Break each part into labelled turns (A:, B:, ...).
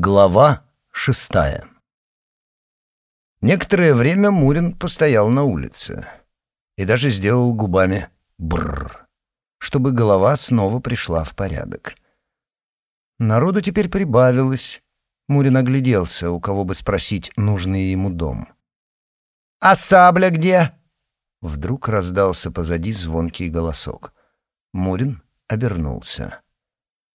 A: Глава шестая Некоторое время Мурин постоял на улице и даже сделал губами «бррр», чтобы голова снова пришла в порядок. Народу теперь прибавилось. Мурин огляделся, у кого бы спросить нужный ему дом. «А сабля где?» Вдруг раздался позади звонкий голосок. Мурин обернулся.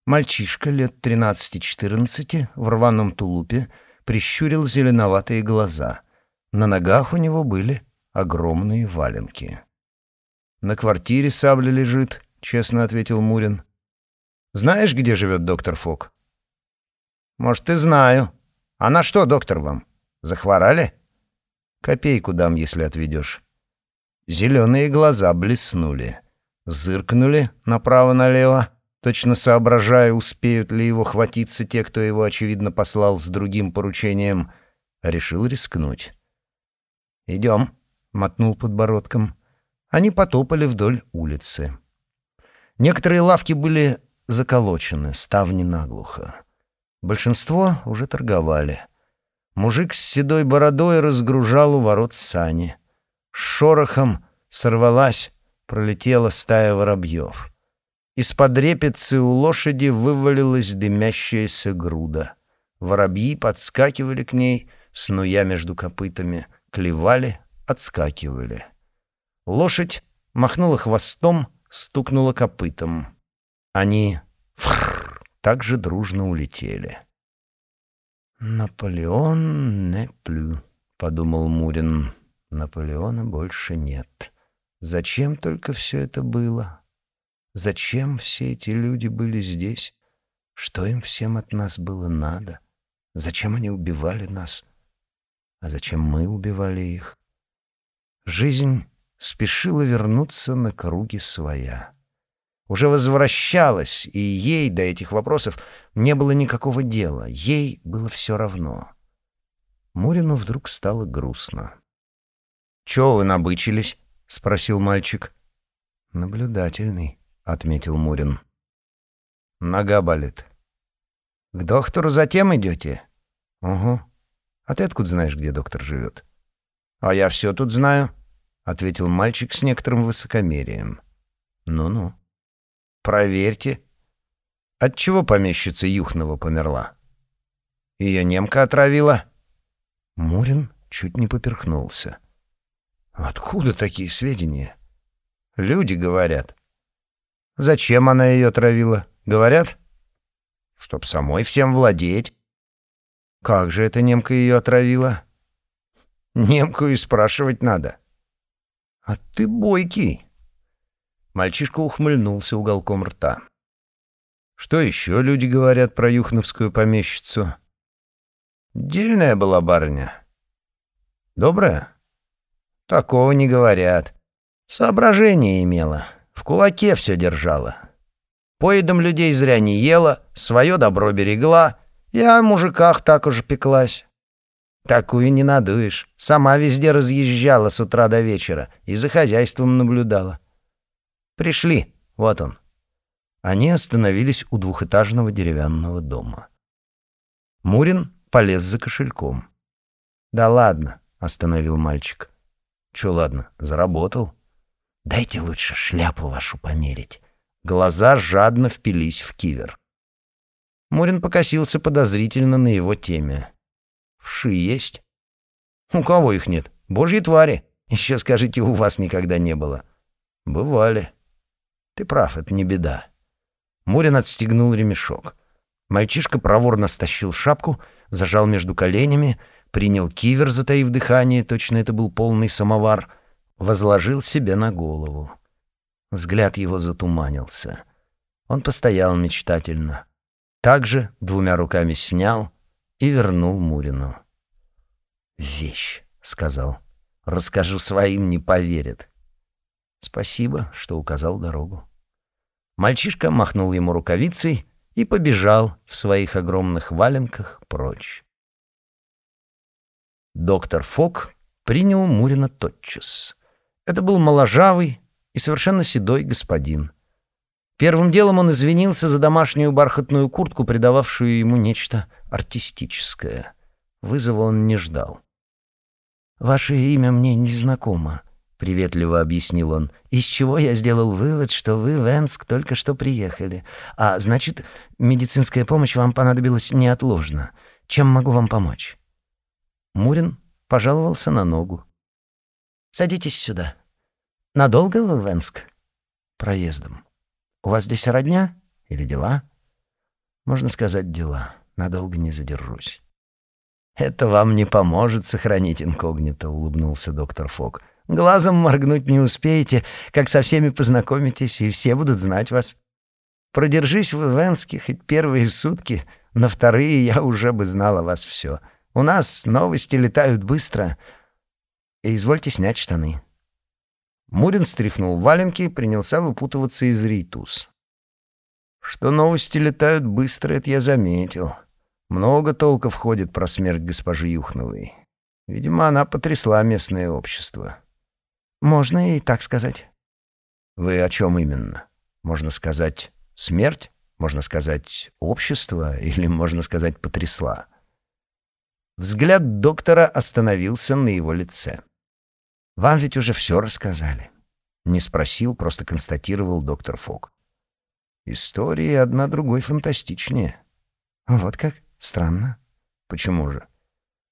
A: Мальчишка лет тринадцати-четырнадцати в рваном тулупе прищурил зеленоватые глаза. На ногах у него были огромные валенки. «На квартире сабля лежит», — честно ответил Мурин. «Знаешь, где живет доктор Фок?» «Может, и знаю. А на что, доктор, вам? Захворали?» «Копейку дам, если отведешь». Зеленые глаза блеснули, зыркнули направо-налево, точно соображая, успеют ли его хватиться те, кто его, очевидно, послал с другим поручением, решил рискнуть. «Идем», — мотнул подбородком. Они потопали вдоль улицы. Некоторые лавки были заколочены, ставни наглухо. Большинство уже торговали. Мужик с седой бородой разгружал у ворот сани. С шорохом сорвалась, пролетела стая воробьев. Из-под репицы у лошади вывалилась дымящаяся груда. Воробьи подскакивали к ней, снуя между копытами, клевали, отскакивали. Лошадь махнула хвостом, стукнула копытом. Они фррр, так же дружно улетели. «Наполеон не плю», — подумал Мурин. «Наполеона больше нет. Зачем только все это было?» Зачем все эти люди были здесь? Что им всем от нас было надо? Зачем они убивали нас? А зачем мы убивали их? Жизнь спешила вернуться на круги своя. Уже возвращалась, и ей до этих вопросов не было никакого дела. Ей было все равно. Мурину вдруг стало грустно. «Чего вы набычились?» — спросил мальчик. «Наблюдательный», — отметил Мурин. «Нога болит». «К доктору затем идете?» «Угу. А ты откуда знаешь, где доктор живет?» «А я все тут знаю», — ответил мальчик с некоторым высокомерием. «Ну-ну». «Проверьте». Отчего помещица Юхнова померла? Ее немка отравила?» Мурин чуть не поперхнулся. «Откуда такие сведения?» «Люди говорят». Зачем она ее травила? Говорят? Чтоб самой всем владеть. Как же эта немка ее отравила? Немку и спрашивать надо. А ты бойкий. Мальчишка ухмыльнулся уголком рта. Что еще люди говорят про юхновскую помещицу? Дельная была барыня. Добрая? Такого не говорят. Соображение имела. В кулаке все держала. Поедом людей зря не ела, свое добро берегла, и о мужиках так уж пеклась. Такую не надуешь. Сама везде разъезжала с утра до вечера и за хозяйством наблюдала. Пришли, вот он. Они остановились у двухэтажного деревянного дома. Мурин полез за кошельком. «Да ладно», — остановил мальчик. «Чё ладно, заработал?» Дайте лучше шляпу вашу померить». Глаза жадно впились в кивер. Мурин покосился подозрительно на его теме. «Вши есть?» «У кого их нет? Божьи твари. Еще скажите, у вас никогда не было». «Бывали». «Ты прав, это не беда». Мурин отстегнул ремешок. Мальчишка проворно стащил шапку, зажал между коленями, принял кивер, затаив дыхание, точно это был полный самовар — возложил себе на голову. Взгляд его затуманился. Он постоял мечтательно. Также двумя руками снял и вернул Мурину. «Вещь», — сказал. «Расскажу своим, не поверят». «Спасибо, что указал дорогу». Мальчишка махнул ему рукавицей и побежал в своих огромных валенках прочь. Доктор Фок принял Мурина тотчас — это был моложавый и совершенно седой господин. Первым делом он извинился за домашнюю бархатную куртку, придававшую ему нечто артистическое. Вызова он не ждал. «Ваше имя мне не знакомо», — приветливо объяснил он, из чего я сделал вывод, что вы в Энск только что приехали. А значит, медицинская помощь вам понадобилась неотложно. Чем могу вам помочь?» Мурин пожаловался на ногу. «Садитесь сюда. Надолго вы в Энск?» «Проездом. У вас здесь родня или дела?» «Можно сказать, дела. Надолго не задержусь». «Это вам не поможет сохранить инкогнито», — улыбнулся доктор Фок. «Глазом моргнуть не успеете, как со всеми познакомитесь, и все будут знать вас. Продержись в Ивенске хоть первые сутки, на вторые я уже бы знал о вас все. У нас новости летают быстро. И извольте снять штаны». Мурин стряхнул валенки и принялся выпутываться из рейтуз. «Что новости летают быстро, это я заметил». Много толков ходит про смерть госпожи Юхновой. Видимо, она потрясла местное общество. Можно и так сказать. Вы о чем именно? Можно сказать смерть? Можно сказать общество? Или можно сказать потрясла? Взгляд доктора остановился на его лице. «Вам ведь уже все рассказали». Не спросил, просто констатировал доктор Фок. «Истории одна другой фантастичнее». «Вот как?» Странно. Почему же?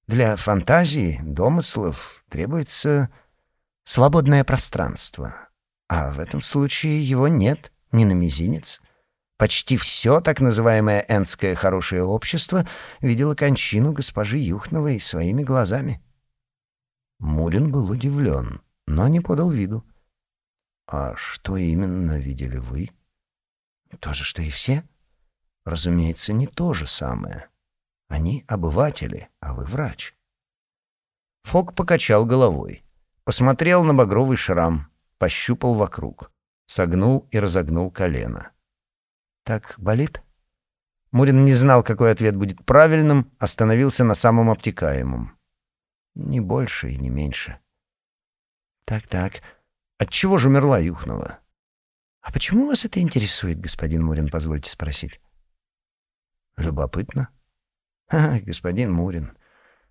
A: Для фантазии, домыслов требуется свободное пространство. А в этом случае его нет ни на мизинец. Почти все так называемое энское хорошее общество видело кончину госпожи Юхновой своими глазами. Мурин был удивлен, но не подал виду. «А что именно видели вы?» «То же, что и все?» «Разумеется, не то же самое. Они обыватели, а вы врач. Фок покачал головой, посмотрел на багровый шрам, пощупал вокруг, согнул и разогнул колено. «Так болит?» Мурин не знал, какой ответ будет правильным, остановился на самом обтекаемом. «Не больше и не меньше». «Так-так, отчего же умерла Юхнова?» «А почему вас это интересует, господин Мурин, позвольте спросить?» «Любопытно», а, господин Мурин,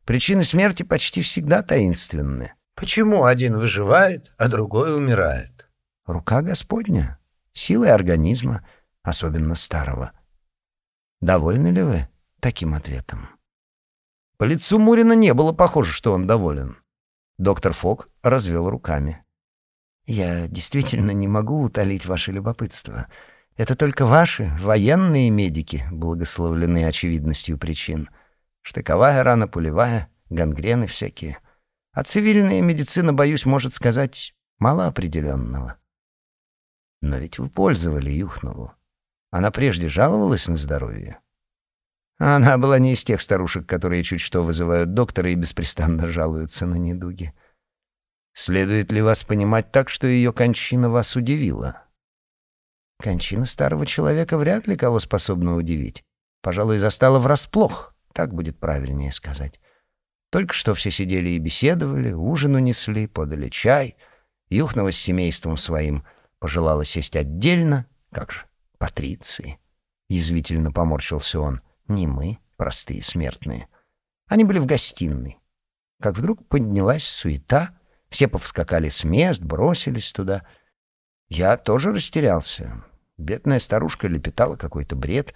A: причины смерти почти всегда таинственны. Почему один выживает, а другой умирает? Рука Господня, силой организма, особенно старого. Довольны ли вы таким ответом? По лицу Мурина не было похоже, что он доволен. Доктор Фок развел руками. «Я действительно не могу утолить ваше любопытство. Это только ваши, военные медики, благословлены очевидностью причин. Штыковая рана, пулевая, гангрены всякие. А цивильная медицина, боюсь, может сказать мало определенного. Но ведь вы пользовали Юхнову. Она прежде жаловалась на здоровье. Она была не из тех старушек, которые чуть что вызывают доктора и беспрестанно жалуются на недуги. Следует ли вас понимать так, что ее кончина вас удивила? Кончина старого человека вряд ли кого способна удивить. Пожалуй, застала врасплох, так будет правильнее сказать. Только что все сидели и беседовали, ужин унесли, подали чай. Юхнова с семейством своим пожелала сесть отдельно. Как же, патриции. Язвительно поморщился он. Не мы, простые смертные. Они были в гостиной. Как вдруг поднялась суета, все повскакали с мест, бросились туда. Я тоже растерялся. Бедная старушка лепетала какой-то бред.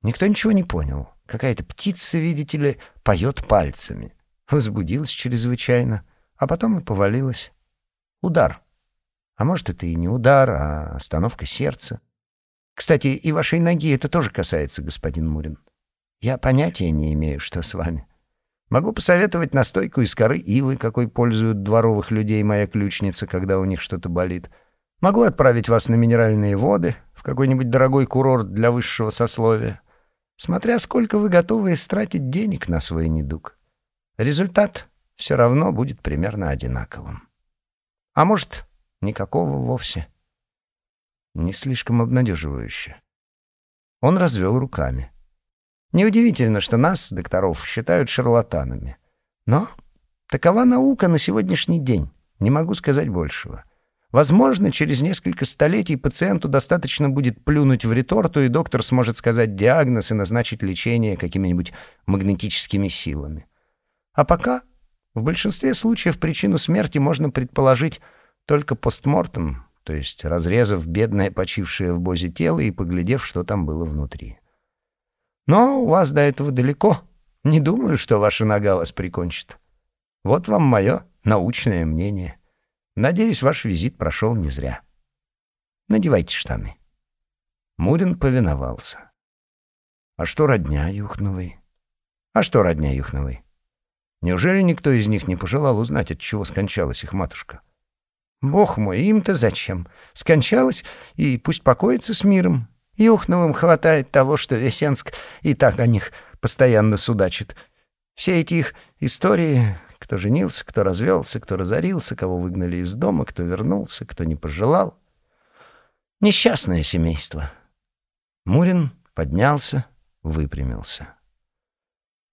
A: Никто ничего не понял. Какая-то птица, видите ли, поет пальцами. Возбудилась чрезвычайно, а потом и повалилась. Удар. А может, это и не удар, а остановка сердца. Кстати, и вашей ноги это тоже касается, господин Мурин. Я понятия не имею, что с вами. Могу посоветовать настойку из коры ивы, какой пользуют дворовых людей моя ключница, когда у них что-то болит. Могу отправить вас на минеральные воды, в какой-нибудь дорогой курорт для высшего сословия, смотря сколько вы готовы истратить денег на свой недуг. Результат все равно будет примерно одинаковым. А может, никакого вовсе. Не слишком обнадеживающе. Он развел руками. Неудивительно, что нас, докторов, считают шарлатанами. Но такова наука на сегодняшний день. Не могу сказать большего. Возможно, через несколько столетий пациенту достаточно будет плюнуть в реторту, и доктор сможет сказать диагноз и назначить лечение какими-нибудь магнетическими силами. А пока в большинстве случаев причину смерти можно предположить только постмортем, то есть разрезав бедное почившее в бозе тело и поглядев, что там было внутри. Но у вас до этого далеко. Не думаю, что ваша нога вас прикончит. Вот вам мое научное мнение. Надеюсь, ваш визит прошел не зря. Надевайте штаны». Мурин повиновался. «А что родня Юхновой?» «А что родня Юхновой?» Неужели никто из них не пожелал узнать, от чего скончалась их матушка? Бог мой, им-то зачем? Скончалась, и пусть покоится с миром. Юхновым хватает того, что Весенск и так о них постоянно судачит. Все эти их истории кто женился, кто развелся, кто разорился, кого выгнали из дома, кто вернулся, кто не пожелал. Несчастное семейство. Мурин поднялся, выпрямился.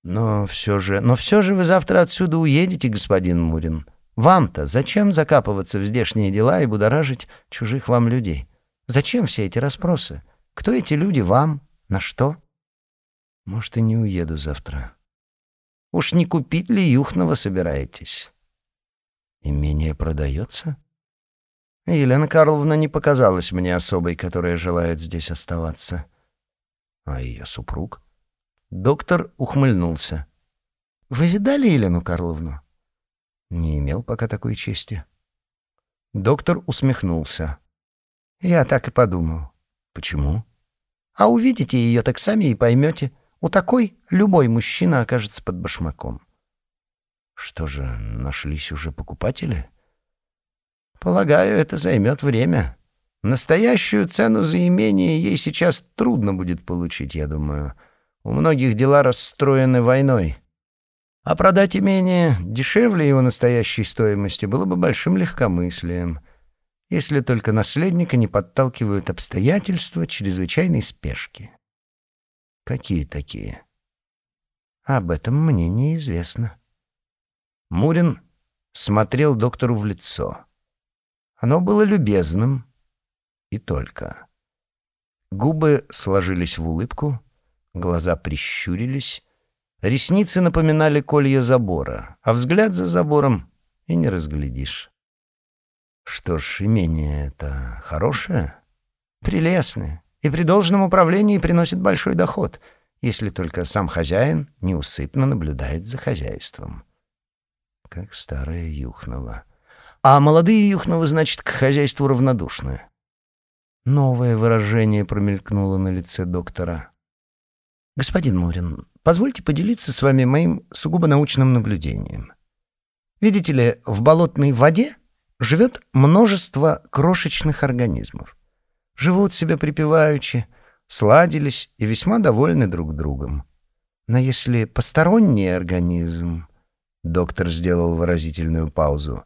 A: «Но все же, но все же вы завтра отсюда уедете, господин Мурин. Вам-то зачем закапываться в здешние дела и будоражить чужих вам людей? Зачем все эти расспросы? Кто эти люди вам? На что?» «Может, и не уеду завтра», Уж не купить ли Юхнова собираетесь? Имение продается? Елена Карловна не показалась мне особой, которая желает здесь оставаться. А ее супруг? Доктор ухмыльнулся. Вы видали Елену Карловну? Не имел пока такой чести. Доктор усмехнулся. Я так и подумал. Почему? А увидите ее, так сами и поймете. У такой любой мужчина окажется под башмаком. Что же, нашлись уже покупатели? Полагаю, это займет время. Настоящую цену за имение ей сейчас трудно будет получить, я думаю. У многих дела расстроены войной. А продать имение дешевле его настоящей стоимости было бы большим легкомыслием, если только наследника не подталкивают обстоятельства чрезвычайной спешки. Какие такие? Об этом мне неизвестно. Мурин смотрел доктору в лицо. Оно было любезным и только. Губы сложились в улыбку, глаза прищурились, ресницы напоминали колья забора, а взгляд за забором и не разглядишь. Что ж, имение это хорошее, прелестное и при должном управлении приносит большой доход, если только сам хозяин неусыпно наблюдает за хозяйством. Как старая Юхнова. А молодые Юхновы, значит, к хозяйству равнодушны. Новое выражение промелькнуло на лице доктора. «Господин Мурин, позвольте поделиться с вами моим сугубо научным наблюдением. Видите ли, в болотной воде живет множество крошечных организмов живут себе припеваючи, сладились и весьма довольны друг другом. Но если посторонний организм... Доктор сделал выразительную паузу.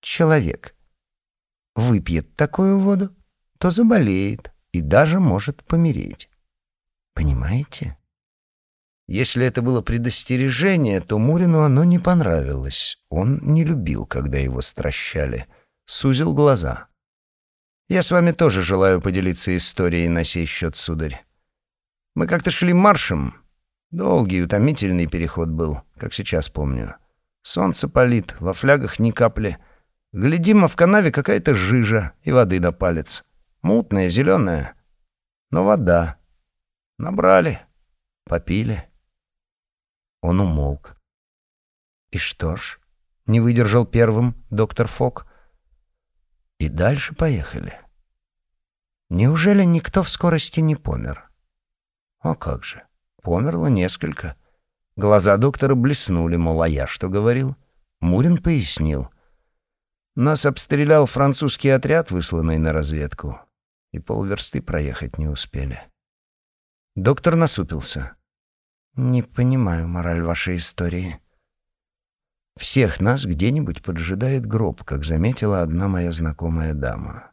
A: Человек выпьет такую воду, то заболеет и даже может помереть. Понимаете? Если это было предостережение, то Мурину оно не понравилось. Он не любил, когда его стращали. Сузил глаза. Я с вами тоже желаю поделиться историей на сей счет, сударь. Мы как-то шли маршем. Долгий, утомительный переход был, как сейчас помню. Солнце палит, во флягах ни капли. Глядим, а в канаве какая-то жижа и воды до палец. Мутная, зеленая. Но вода. Набрали, попили. Он умолк. И что ж, не выдержал первым доктор Фок. И дальше поехали. Неужели никто в скорости не помер? А как же, померло несколько. Глаза доктора блеснули, мол, а я что говорил? Мурин пояснил. Нас обстрелял французский отряд, высланный на разведку, и полверсты проехать не успели. Доктор насупился. «Не понимаю мораль вашей истории». Всех нас где-нибудь поджидает гроб, как заметила одна моя знакомая дама.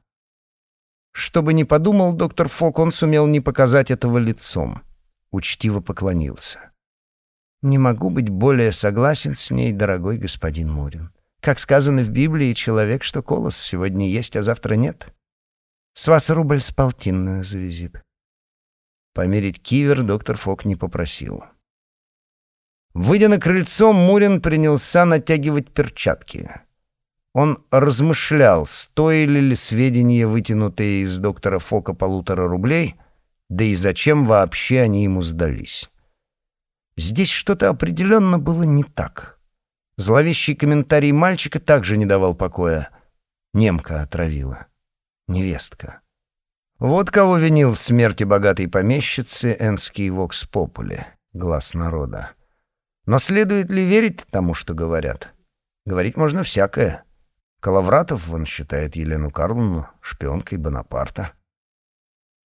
A: Что бы ни подумал доктор Фок, он сумел не показать этого лицом. Учтиво поклонился. «Не могу быть более согласен с ней, дорогой господин Мурин. Как сказано в Библии, человек, что колос, сегодня есть, а завтра нет. С вас рубль с полтинную за визит. Померить кивер доктор Фок не попросил. Выйдя на крыльцо, Мурин принялся натягивать перчатки. Он размышлял, стоили ли сведения, вытянутые из доктора Фока полутора рублей, да и зачем вообще они ему сдались. Здесь что-то определенно было не так. Зловещий комментарий мальчика также не давал покоя. Немка отравила. Невестка. Вот кого винил в смерти богатой помещицы Энский Вокс Попули, глаз народа. Но следует ли верить тому, что говорят? Говорить можно всякое. Коловратов, он считает Елену Карловну шпионкой Бонапарта.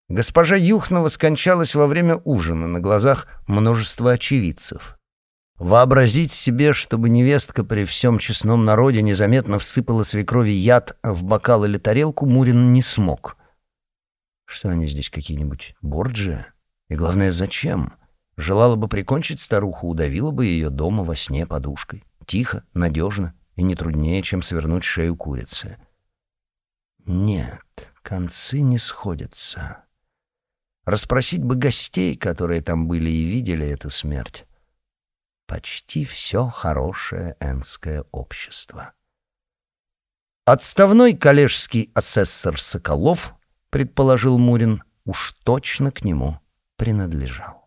A: Госпожа Юхнова скончалась во время ужина на глазах множества очевидцев. Вообразить себе, чтобы невестка при всем честном народе незаметно всыпала свекрови яд в бокал или тарелку, Мурин не смог. Что они здесь какие-нибудь борджи? И главное, зачем? Желала бы прикончить старуху, удавила бы ее дома во сне подушкой. Тихо, надежно и не труднее, чем свернуть шею курицы. Нет, концы не сходятся. Расспросить бы гостей, которые там были и видели эту смерть почти все хорошее энское общество. Отставной коллежский асессор Соколов, предположил Мурин, уж точно к нему принадлежал.